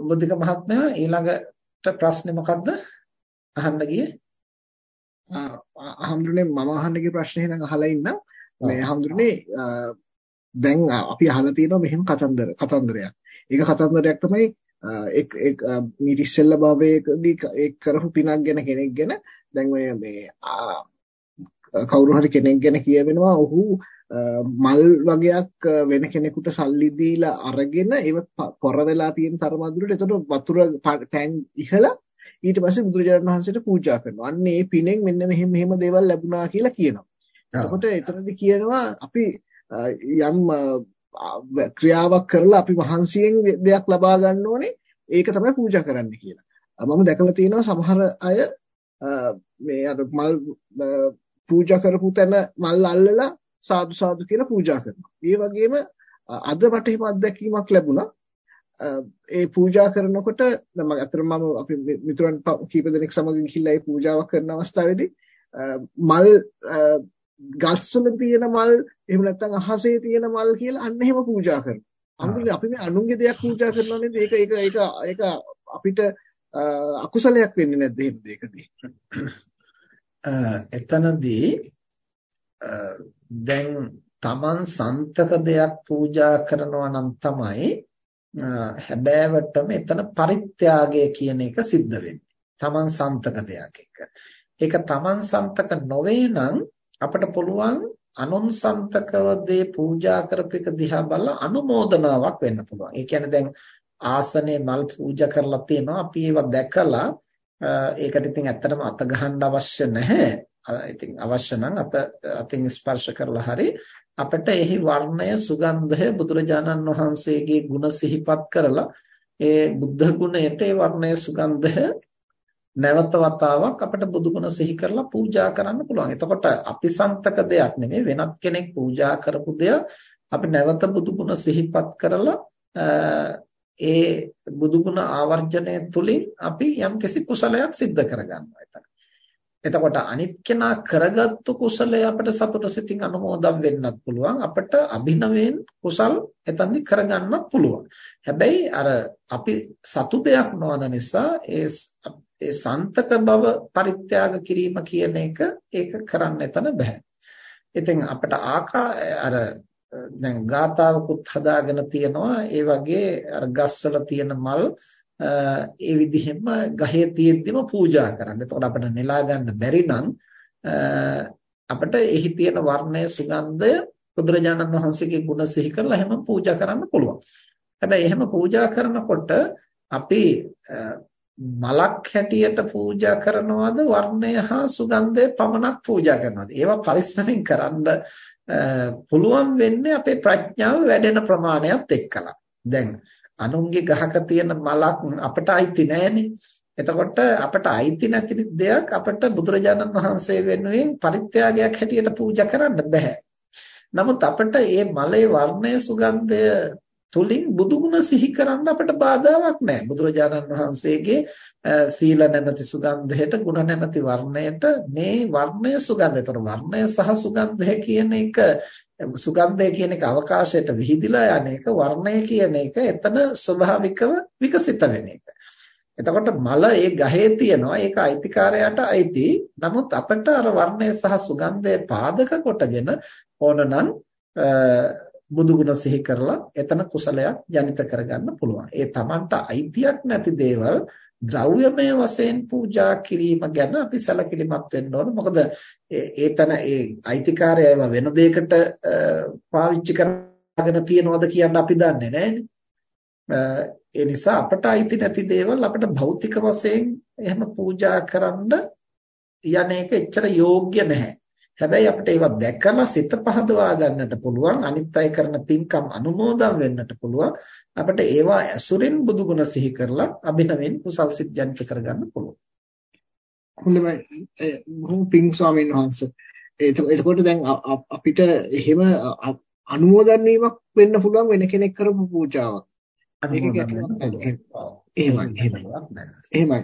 බුද්ධික මහත්මයා ඊළඟට ප්‍රශ්නේ මොකද්ද? අහන්න ගියේ? හම්දුනේ මම අහන්න ගිය ප්‍රශ්නේ නම් අහලා ඉන්නම්. මේ හම්දුනේ දැන් අපි අහලා තියෙනවා මෙහෙම කතන්දර කතන්දරයක්. ඒක කතන්දරයක් තමයි එක් එක් මීට ඉස්සෙල්ලා භවයකදී ඒ කරපු පිනක් ගැන කෙනෙක් ගැන දැන් ඔය මේ කවුරු හරි කෙනෙක් ගැන කියවෙනවා ඔහු මල් වගේක් වෙන කෙනෙකුට සල්ලි දීලා අරගෙන ඒව පොර වෙලා තියෙන තරමදුරට එතකොට වතුර ටැං ඉහලා ඊට පස්සේ බුදුරජාණන් වහන්සේට පූජා කරනවා. අන්න ඒ පිනෙන් මෙන්න මෙහෙම මෙහෙම දේවල් ලැබුණා කියලා කියනවා. එතකොට එතනදී කියනවා අපි යම් ක්‍රියාවක් කරලා අපි වහන්සියෙන් දෙයක් ලබා ගන්න ඕනේ ඒක තමයි පූජා කරන්න කියලා. මම දැකලා තියෙනවා සමහර අය මේ අර මල් පූජා කරපු තැන මල් අල්ලලා සාදු සාදු කියලා පූජා කරනවා. ඒ වගේම අද මට එහෙම අත්දැකීමක් ලැබුණා. ඒ පූජා කරනකොට දැන් මම අතරම මම අපි මිතුරන් කීප දෙනෙක් සමග ගිහිල්ලා ඒ පූජාවක් කරන අවස්ථාවේදී මල් ගස්වල තියෙන මල් එහෙම නැත්නම් අහසේ තියෙන මල් කියලා අන්න එහෙම පූජා කරනවා. අමුතුවෙන් අපි මේ අනුන්ගේ දෙයක් පූජා කරනවා නේද? ඒක ඒක ඒක ඒක අපිට අකුසලයක් වෙන්නේ නැද්ද එහෙම දෙයකදී? එතනදී දැන් තමන් සන්තක දෙයක් පූජා කරනවා නම් තමයි හැබෑවටම එතන පරිත්‍යාගය කියන එක සිද්ධ වෙන්නේ. තමන් සන්තක දෙයක් එක. ඒක තමන් සන්තක නොවේ නම් අපිට පුළුවන් අනුන් සන්තකව දේ පූජා කරපෙක දිහා බලලා අනුමෝදනාවක් වෙන්න පුළුවන්. ඒ කියන්නේ දැන් ආසනේ මල් පූජා කරලා තියෙනවා අපි ඒවා දැකලා ඒකට ඉතින් ඇත්තටම අත ගහන්න අවශ්‍ය නැහැ. ඉතින් අවශ්‍ය නම් අත අතින් ස්පර්ශ කරලා හරි අපිට එහි වර්ණය සුගන්ධය බුදුරජාණන් වහන්සේගේ ගුණ සිහිපත් කරලා ඒ බුද්ධ ගුණයට ඒ වර්ණය සුගන්ධය නැවත වතාවක් අපිට බුදු ගුණ සිහි කරලා පූජා කරන්න පුළුවන්. එතකොට අපි සන්තක දෙයක් නෙමෙයි වෙනත් කෙනෙක් පූජා කරපු දෙයක් අපි නැවත බුදු ගුණ සිහිපත් කරලා ඒ බුදු ගුණ ආවර්ජනය තුලින් අපි යම්කිසි කුසලයක් සිද්ධ කරගන්නවා එතන. එතකොට අනිත් කෙනා කරගත්තු කුසලය අපිට සතුට සිතින් අනුමෝදම් වෙන්නත් පුළුවන්. අපිට අභිනවයෙන් කුසල් එතනදි කරගන්නත් පුළුවන්. හැබැයි අර අපි සතු දෙයක් නොවන නිසා ඒ ඒ සන්තක බව පරිත්‍යාග කිරීම කියන එක ඒක කරන්න එතන බෑ. ඉතින් අපිට ආකා අර දැන් ගාතාවකුත් හදාගෙන තියනවා. ඒ වගේ අර ගස්වල තියෙන මල් ඒ විදිහෙම ගහේ තියෙද්දිම පූජා කරන්න. එතකොට අපිට නෙලා ගන්න බැරි නම් අපිට එහි තියෙන වර්ණය සුගන්ධය බුදුරජාණන් වහන්සේගේ ගුණ සිහි කරලා එහෙම පූජා කරන්න පුළුවන්. හැබැයි එහෙම පූජා කරනකොට අපි මලක් හැටියට පූජා කරනවද වර්ණය හා සුගන්ධය පමණක් පූජා කරනවද? ඒවා පරිස්සමෙන් කරන්න පුළුවන් වෙන්නේ අපේ ප්‍රඥාව වැඩෙන ප්‍රමාණයත් එක්කලා. දැන් අනුන්ගේ ගහක තියෙන මලක් අපට අයිති නෑනේ. එතකොට අපට අයිති නැති දෙයක් අපට බුදුරජාණන් වහන්සේ වෙනුවෙන් පරිත්‍යාගයක් හැටියට පූජා කරන්න බෑ. නමුත් අපට මේ මලේ වර්ණය සුගන්ධය තුලින් බුදුගුණ සිහි කරන්න අපට බාධාවක් නැහැ. බුදුරජාණන් වහන්සේගේ සීල නැමැති සුගන්ධයට, ගුණ නැමැති වර්ණයට මේ වර්ණය සුගන්ධය. ඒතර වර්ණය සහ සුගන්ධය කියන එක සුගන්ධය කියන එක අවකාශයට විහිදිලා යන එක වර්ණය කියන එක එතන ස්වභාවිකව විකසිත වෙන එක. එතකොට මල ඒ ගහේ තියෙනවා ඒක අයිතිකාරයාට අයිති. නමුත් අපිට අර වර්ණය සහ සුගන්ධය පාදක කොටගෙන ඕනනම් බුදුගුණ සිහි කරලා එතන කුසලයක් ජනිත කරගන්න පුළුවන්. ඒ Tamanට අයිතියක් නැති දේවල් ද්‍රව්‍යමය වශයෙන් පූජා කිරීම ගැන අපි සැලකිලිමත් වෙන්න ඕන. මොකද ඒතන ඒ අයිතිකාරය ඒව වෙන දෙයකට පාවිච්චි කරගෙන තියනවද කියන්න අපි දන්නේ නැහැනේ. ඒ නිසා අපට අයිති නැති දේවල් අපිට භෞතික වශයෙන් එහෙම පූජා කරන්න යන එක එච්චර යෝග්‍ය නැහැ. හැබැයි අපිට ඒවා දැකලා සිත පහදවා ගන්නට පුළුවන් අනිත් අය කරන පින්කම් අනුමෝදන් වෙන්නට පුළුවන්. අපිට ඒවා ඇසුරින් බුදුගුණ සිහි කරලා අභිනවෙන් කුසල් සිත් ජනිත කරගන්න පුළුවන්. හොඳයි. බොහොම පිං ස්වාමීන් වහන්සේ. එතකොට දැන් අපිට එහෙම අනුමෝදන් වීමක් වෙන්න පුළුවන් වෙන කෙනෙක් කරපු පූජාවක්. ඒක ගැටලුවක් එහෙමයි එහෙමයි. එහෙමයි